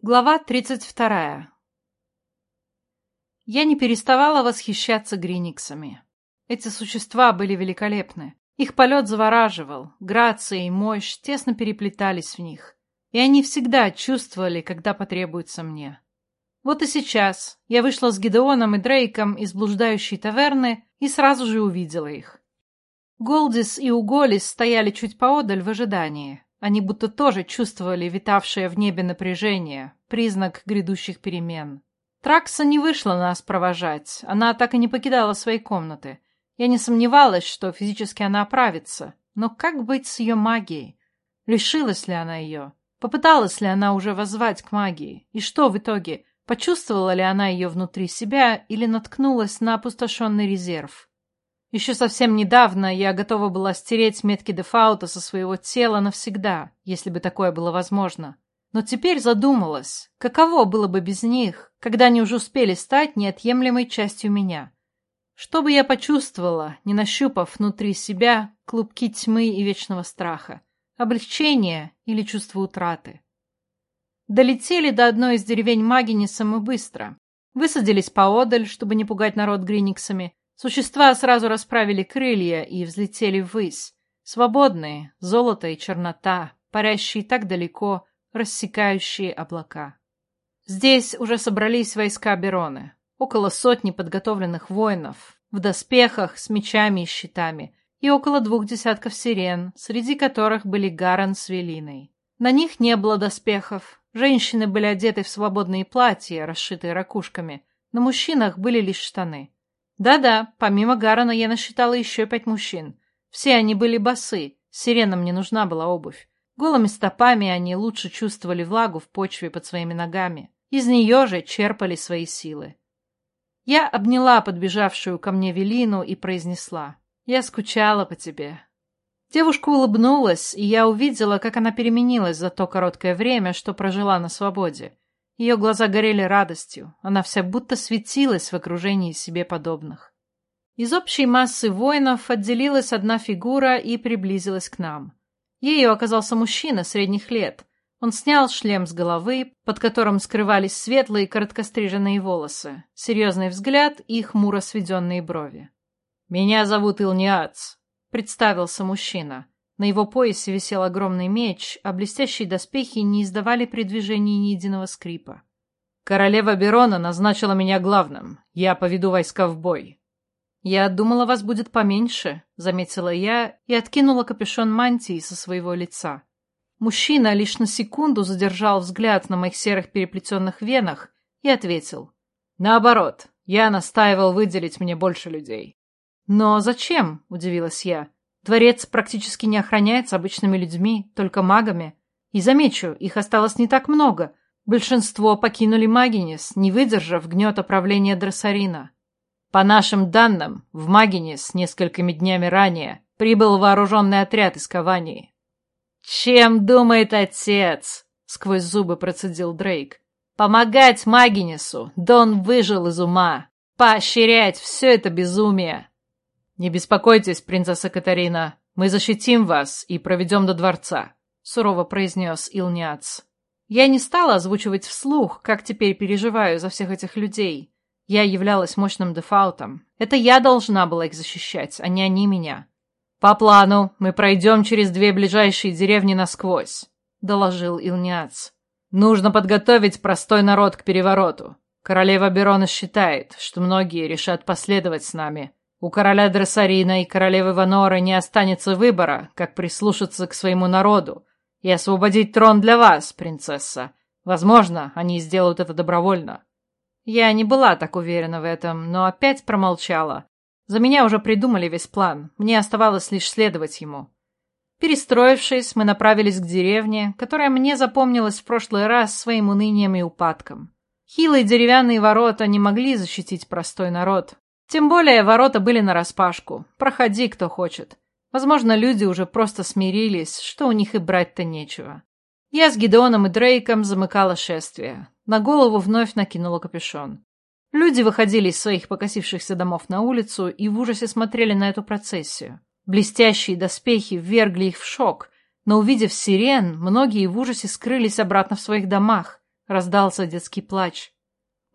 Глава 32. Я не переставала восхищаться гриниксами. Эти существа были великолепны. Их полет завораживал, грация и мощь тесно переплетались в них. И они всегда чувствовали, когда потребуется мне. Вот и сейчас я вышла с Гидеоном и Дрейком из блуждающей таверны и сразу же увидела их. Голдис и Уголис стояли чуть поодаль в ожидании, они будто тоже чувствовали витавшее в небе напряжение, признак грядущих перемен. Тракса не вышла нас провожать, она так и не покидала своей комнаты. Я не сомневалась, что физически она оправится, но как быть с ее магией? Лишилась ли она ее? Попыталась ли она уже воззвать к магии? И что в итоге? Почувствовала ли она ее внутри себя или наткнулась на опустошенный резерв? Еще совсем недавно я готова была стереть метки дефаута со своего тела навсегда, если бы такое было возможно. Но теперь задумалась, каково было бы без них, когда они уже успели стать неотъемлемой частью меня. Что бы я почувствовала, не нащупав внутри себя клубки тьмы и вечного страха? Облегчение или чувство утраты? Долетели до одной из деревень Магиниса мы быстро. Высадились поодаль, чтобы не пугать народ гриниксами, Существа сразу расправили крылья и взлетели ввысь. Свободные, золото и чернота, парящие так далеко, рассекающие облака. Здесь уже собрались войска Бероны. Около сотни подготовленных воинов, в доспехах, с мечами и щитами, и около двух десятков сирен, среди которых были Гаран с Велиной. На них не было доспехов, женщины были одеты в свободные платья, расшитые ракушками, на мужчинах были лишь штаны. Да-да, помимо Гарана я насчитала еще пять мужчин. Все они были босы, сиренам не нужна была обувь. Голыми стопами они лучше чувствовали влагу в почве под своими ногами. Из нее же черпали свои силы. Я обняла подбежавшую ко мне Велину и произнесла. «Я скучала по тебе». Девушка улыбнулась, и я увидела, как она переменилась за то короткое время, что прожила на свободе. Ее глаза горели радостью, она вся будто светилась в окружении себе подобных. Из общей массы воинов отделилась одна фигура и приблизилась к нам. Ею оказался мужчина средних лет. Он снял шлем с головы, под которым скрывались светлые короткостриженные волосы, серьезный взгляд и хмуро сведенные брови. «Меня зовут Илниац», — представился мужчина. На его поясе висел огромный меч, а блестящие доспехи не издавали при движении ни единого скрипа. «Королева Берона назначила меня главным. Я поведу войска в бой». «Я думала, вас будет поменьше», — заметила я и откинула капюшон мантии со своего лица. Мужчина лишь на секунду задержал взгляд на моих серых переплетенных венах и ответил. «Наоборот, я настаивал выделить мне больше людей». «Но зачем?» — удивилась я. Дворец практически не охраняется обычными людьми, только магами. И замечу, их осталось не так много. Большинство покинули Магинис, не выдержав гнета правления Дрессарина. По нашим данным, в Магинис несколькими днями ранее прибыл вооруженный отряд из Кавании. «Чем думает отец?» — сквозь зубы процедил Дрейк. «Помогать Магинису, да он выжил из ума. Поощрять все это безумие. «Не беспокойтесь, принцесса Катарина, мы защитим вас и проведем до дворца», — сурово произнес Илниац. Я не стала озвучивать вслух, как теперь переживаю за всех этих людей. Я являлась мощным дефаутом. Это я должна была их защищать, а не они меня. «По плану мы пройдем через две ближайшие деревни насквозь», — доложил Илниац. «Нужно подготовить простой народ к перевороту. Королева Берона считает, что многие решат последовать с нами, у короля Дрессарина и королевы Ваноры не останется выбора, как прислушаться к своему народу и освободить трон для вас, принцесса. Возможно, они сделают это добровольно. Я не была так уверена в этом, но опять промолчала. За меня уже придумали весь план, мне оставалось лишь следовать ему. Перестроившись, мы направились к деревне, которая мне запомнилась в прошлый раз своим унынием и упадком. Хилые деревянные ворота не могли защитить простой народ, тем более ворота были нараспашку. Проходи, кто хочет. Возможно, люди уже просто смирились, что у них и брать-то нечего. Я с Гидеоном и Дрейком замыкала шествие. На голову вновь накинула капюшон. Люди выходили из своих покосившихся домов на улицу и в ужасе смотрели на эту процессию. Блестящие доспехи ввергли их в шок, но увидев сирен, многие в ужасе скрылись обратно в своих домах, раздался детский плач.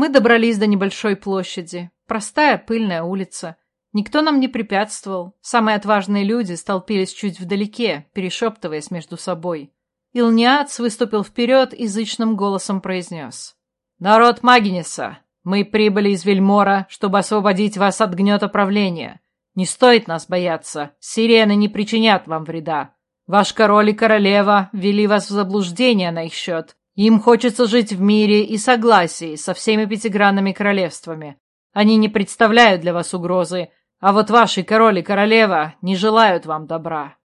Мы добрались до небольшой площади. Простая пыльная улица. Никто нам не препятствовал. Самые отважные люди столпились чуть вдалеке, перешептываясь между собой. Илниац выступил вперед и зычным голосом произнес. «Народ Магинеса, мы прибыли из Вельмора, чтобы освободить вас от гнета правления. Не стоит нас бояться, сирены не причинят вам вреда. Ваш король и королева ввели вас в заблуждение на их счет. Им хочется жить в мире и согласии со всеми пятигранными королевствами. Они не представляют для вас угрозы, а вот ваши король и королева не желают вам добра.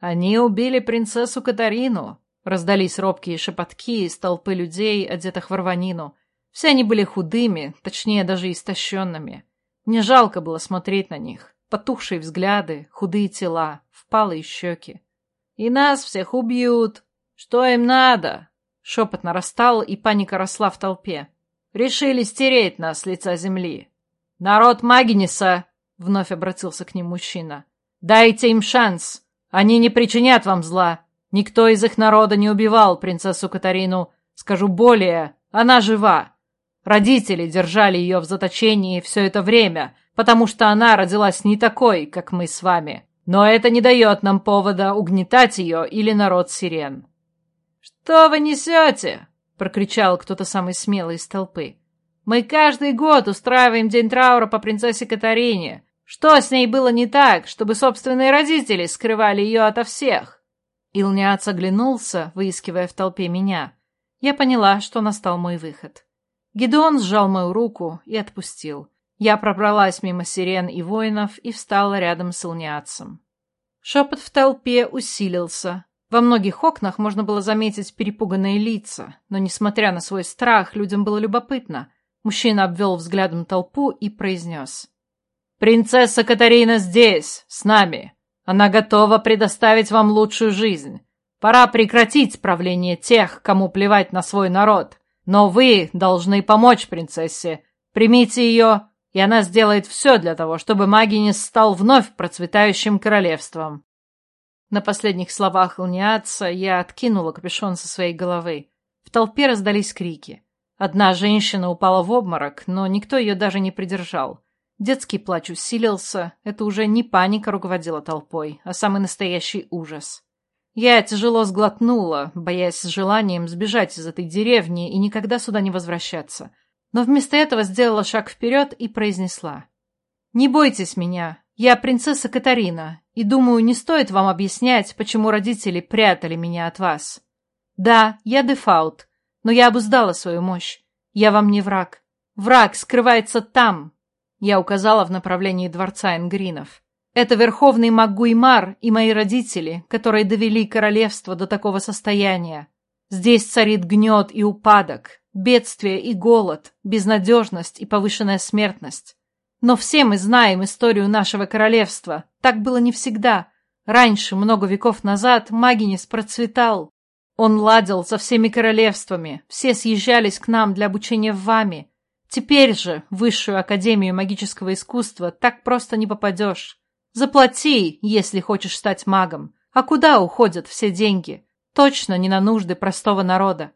Они убили принцессу Катарину, раздались робкие шепотки из толпы людей, одетых в рванину. Все они были худыми, точнее даже истощенными. Мне жалко было смотреть на них. Потухшие взгляды, худые тела, впалые щеки. «И нас всех убьют! Что им надо?» Шепот нарастал, и паника росла в толпе. «Решили стереть нас с лица земли!» «Народ Магниса!» — вновь обратился к ним мужчина. «Дайте им шанс! Они не причинят вам зла! Никто из их народа не убивал принцессу Катарину. Скажу более, она жива. Родители держали ее в заточении все это время, потому что она родилась не такой, как мы с вами. Но это не дает нам повода угнетать ее или народ сирен. «Что вы несете?» — прокричал кто-то самый смелый из толпы. «Мы каждый год устраиваем день траура по принцессе Катарине. Что с ней было не так, чтобы собственные родители скрывали ее ото всех?» Илняц оглянулся, выискивая в толпе меня. Я поняла, что настал мой выход. Гедеон сжал мою руку и отпустил. Я пробралась мимо сирен и воинов и встала рядом с Илниацем. Шепот в толпе усилился. Во многих окнах можно было заметить перепуганные лица, но, несмотря на свой страх, людям было любопытно. Мужчина обвел взглядом толпу и произнес. «Принцесса Катарина здесь, с нами. Она готова предоставить вам лучшую жизнь. Пора прекратить правление тех, кому плевать на свой народ. Но вы должны помочь принцессе. Примите ее, и она сделает все для того, чтобы Магинис стал вновь процветающим королевством. На последних словах Луниатца я откинула капюшон со своей головы. В толпе раздались крики. Одна женщина упала в обморок, но никто ее даже не придержал. Детский плач усилился, это уже не паника руководила толпой, а самый настоящий ужас. Я тяжело сглотнула, боясь с желанием сбежать из этой деревни и никогда сюда не возвращаться. Но вместо этого сделала шаг вперед и произнесла. «Не бойтесь меня, я принцесса Катарина, и думаю, не стоит вам объяснять, почему родители прятали меня от вас. Да, я дефаут, но я обуздала свою мощь. Я вам не враг. Враг скрывается там, я указала в направлении дворца Энгринов. Это верховный Магуймар и мои родители, которые довели королевство до такого состояния. Здесь царит гнет и упадок, бедствие и голод, безнадежность и повышенная смертность. Но все мы знаем историю нашего королевства. Так было не всегда. Раньше, много веков назад, Магинис процветал. Он ладил со всеми королевствами, все съезжались к нам для обучения в вами. Теперь же в Высшую Академию Магического Искусства так просто не попадешь. Заплати, если хочешь стать магом. А куда уходят все деньги? Точно не на нужды простого народа.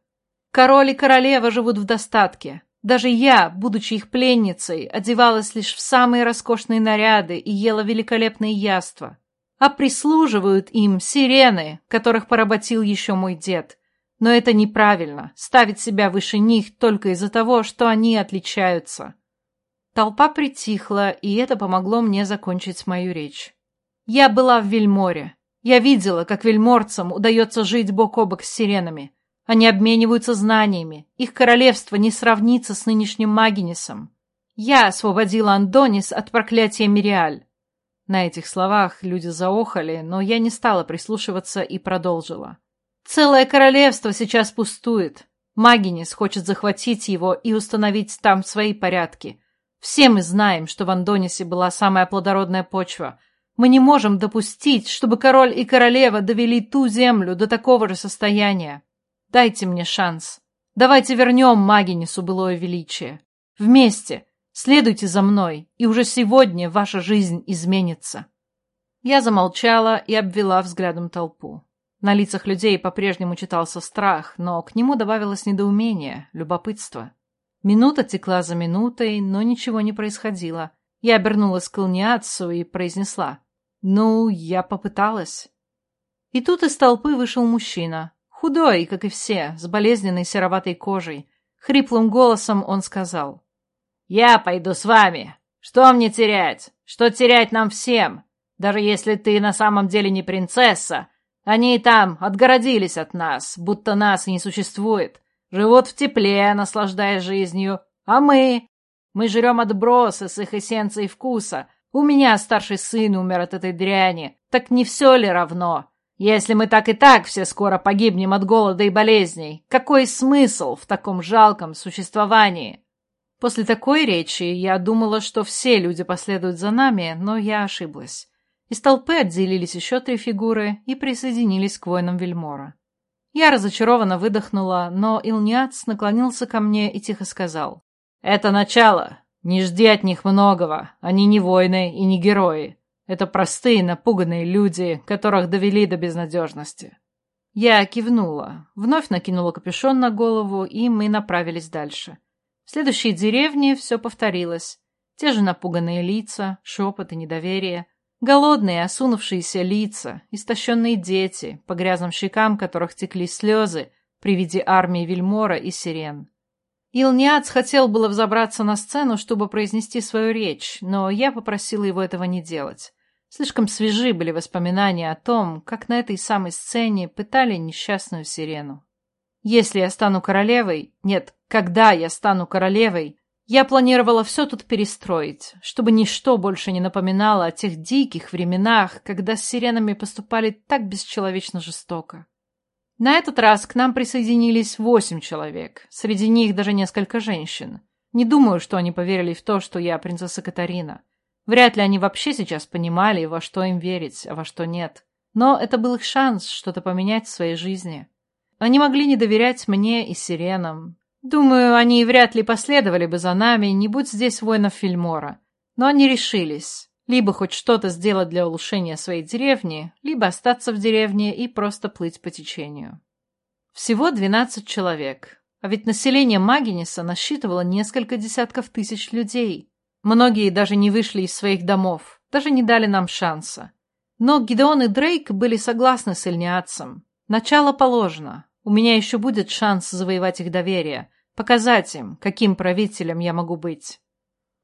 Король и королева живут в достатке. Даже я, будучи их пленницей, одевалась лишь в самые роскошные наряды и ела великолепные яства. А прислуживают им сирены, которых поработил еще мой дед. Но это неправильно, ставить себя выше них только из-за того, что они отличаются. Толпа притихла, и это помогло мне закончить мою речь. Я была в Вельморе. Я видела, как вельморцам удается жить бок о бок с сиренами. Они обмениваются знаниями. Их королевство не сравнится с нынешним Магинисом. Я освободила Андонис от проклятия Мириаль. На этих словах люди заохали, но я не стала прислушиваться и продолжила. Целое королевство сейчас пустует. Магинис хочет захватить его и установить там свои порядки. Все мы знаем, что в Андонисе была самая плодородная почва. Мы не можем допустить, чтобы король и королева довели ту землю до такого же состояния. Дайте мне шанс. Давайте вернем Магинису былое величие. Вместе. Следуйте за мной, и уже сегодня ваша жизнь изменится. Я замолчала и обвела взглядом толпу. На лицах людей по-прежнему читался страх, но к нему добавилось недоумение, любопытство. Минута текла за минутой, но ничего не происходило. Я обернулась к Илниацу и произнесла. «Ну, я попыталась». И тут из толпы вышел мужчина. Худой, как и все, с болезненной сероватой кожей. Хриплым голосом он сказал. «Я пойду с вами. Что мне терять? Что терять нам всем? Даже если ты на самом деле не принцесса, они и там отгородились от нас, будто нас не существует. Живут в тепле, наслаждаясь жизнью. А мы? Мы жрем отбросы с их эссенцией вкуса. У меня старший сын умер от этой дряни. Так не все ли равно? Если мы так и так все скоро погибнем от голода и болезней, какой смысл в таком жалком существовании? После такой речи я думала, что все люди последуют за нами, но я ошиблась. Из толпы отделились еще три фигуры и присоединились к воинам Вельмора. Я разочарованно выдохнула, но Илниац наклонился ко мне и тихо сказал. «Это начало. Не жди от них многого. Они не воины и не герои. Это простые, напуганные люди, которых довели до безнадежности». Я кивнула, вновь накинула капюшон на голову, и мы направились дальше. В следующей деревне все повторилось. Те же напуганные лица, шепот и недоверие — Голодные, осунувшиеся лица, истощенные дети, по грязным щекам которых текли слезы при виде армии Вильмора и сирен. Илниац хотел было взобраться на сцену, чтобы произнести свою речь, но я попросила его этого не делать. Слишком свежи были воспоминания о том, как на этой самой сцене пытали несчастную сирену. Если я стану королевой, нет, когда я стану королевой, я планировала все тут перестроить, чтобы ничто больше не напоминало о тех диких временах, когда с сиренами поступали так бесчеловечно жестоко. На этот раз к нам присоединились восемь человек, среди них даже несколько женщин. Не думаю, что они поверили в то, что я принцесса Катарина. Вряд ли они вообще сейчас понимали, во что им верить, а во что нет. Но это был их шанс что-то поменять в своей жизни. Они могли не доверять мне и сиренам, Думаю, они вряд ли последовали бы за нами, не будь здесь воинов Фильмора. Но они решились. Либо хоть что-то сделать для улучшения своей деревни, либо остаться в деревне и просто плыть по течению. Всего 12 человек. А ведь население Магиниса насчитывало несколько десятков тысяч людей. Многие даже не вышли из своих домов, даже не дали нам шанса. Но Гидеон и Дрейк были согласны с Эльниатцем. Начало положено. У меня еще будет шанс завоевать их доверие, Показать им, каким правителем я могу быть.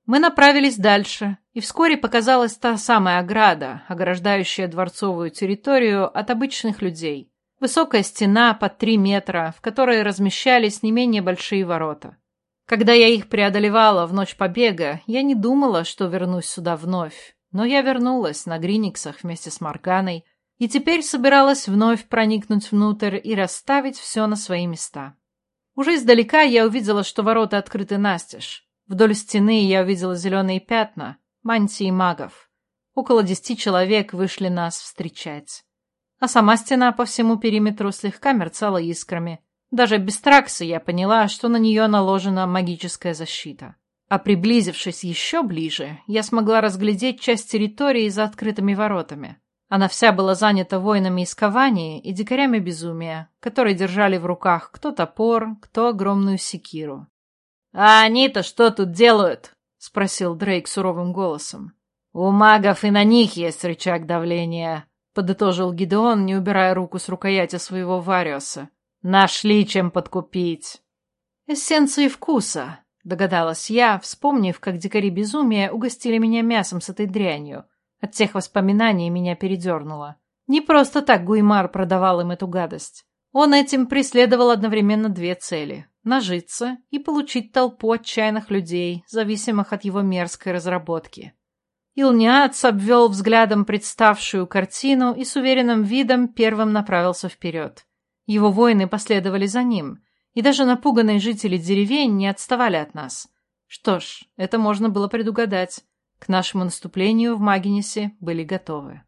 Мы направились дальше, и вскоре показалась та самая ограда, ограждающая дворцовую территорию от обычных людей. Высокая стена под три метра, в которой размещались не менее большие ворота. Когда я их преодолевала в ночь побега, я не думала, что вернусь сюда вновь. Но я вернулась на Гриниксах вместе с Марганой и теперь собиралась вновь проникнуть внутрь и расставить все на свои места. Уже издалека я увидела, что ворота открыты настежь. Вдоль стены я увидела зеленые пятна, мантии магов. Около десяти человек вышли нас встречать. А сама стена по всему периметру слегка мерцала искрами. Даже без тракса я поняла, что на нее наложена магическая защита. А приблизившись еще ближе, я смогла разглядеть часть территории за открытыми воротами. Она вся была занята воинами из Кавании и дикарями безумия, которые держали в руках кто топор, кто огромную секиру. «А они-то что тут делают?» — спросил Дрейк суровым голосом. «У магов и на них есть рычаг давления», — подытожил Гидеон, не убирая руку с рукояти своего Вариоса. «Нашли чем подкупить». «Эссенции вкуса», — догадалась я, вспомнив, как дикари безумия угостили меня мясом с этой дрянью — от тех воспоминаний меня передернуло. Не просто так Гуймар продавал им эту гадость. Он этим преследовал одновременно две цели – нажиться и получить толпу отчаянных людей, зависимых от его мерзкой разработки. Илниац обвел взглядом представшую картину и с уверенным видом первым направился вперед. Его воины последовали за ним, и даже напуганные жители деревень не отставали от нас. Что ж, это можно было предугадать. К нашему наступлению в Магинисе были готовы.